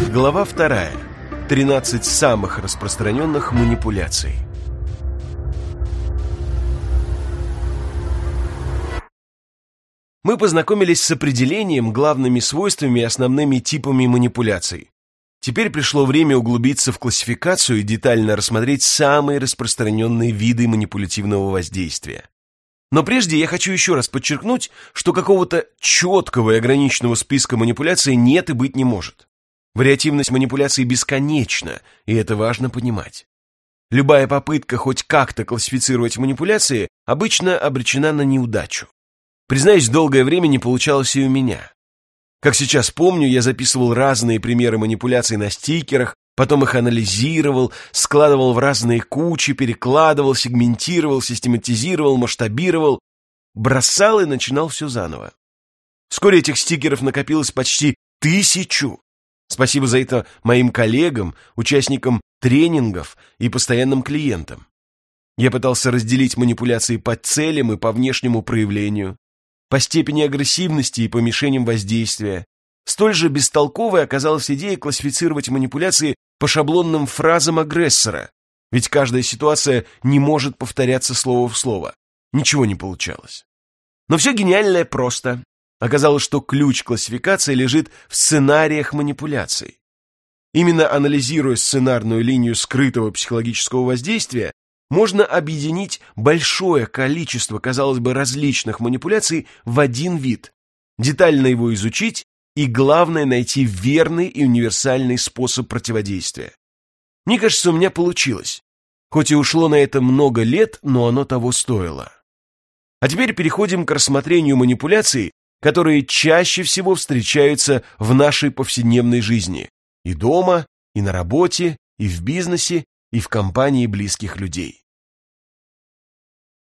Глава вторая. 13 самых распространенных манипуляций. Мы познакомились с определением, главными свойствами и основными типами манипуляций. Теперь пришло время углубиться в классификацию и детально рассмотреть самые распространенные виды манипулятивного воздействия. Но прежде я хочу еще раз подчеркнуть, что какого-то четкого и ограниченного списка манипуляций нет и быть не может. Вариативность манипуляций бесконечна, и это важно понимать. Любая попытка хоть как-то классифицировать манипуляции обычно обречена на неудачу. Признаюсь, долгое время не получалось и у меня. Как сейчас помню, я записывал разные примеры манипуляций на стикерах, потом их анализировал, складывал в разные кучи, перекладывал, сегментировал, систематизировал, масштабировал, бросал и начинал все заново. Вскоре этих стикеров накопилось почти тысячу. Спасибо за это моим коллегам, участникам тренингов и постоянным клиентам. Я пытался разделить манипуляции по целям и по внешнему проявлению, по степени агрессивности и по мишеням воздействия. Столь же бестолковой оказалась идея классифицировать манипуляции по шаблонным фразам агрессора, ведь каждая ситуация не может повторяться слово в слово. Ничего не получалось. Но все гениальное просто. Оказалось, что ключ классификации лежит в сценариях манипуляций. Именно анализируя сценарную линию скрытого психологического воздействия, можно объединить большое количество, казалось бы, различных манипуляций в один вид, детально его изучить и, главное, найти верный и универсальный способ противодействия. Мне кажется, у меня получилось. Хоть и ушло на это много лет, но оно того стоило. А теперь переходим к рассмотрению манипуляций, которые чаще всего встречаются в нашей повседневной жизни. И дома, и на работе, и в бизнесе, и в компании близких людей.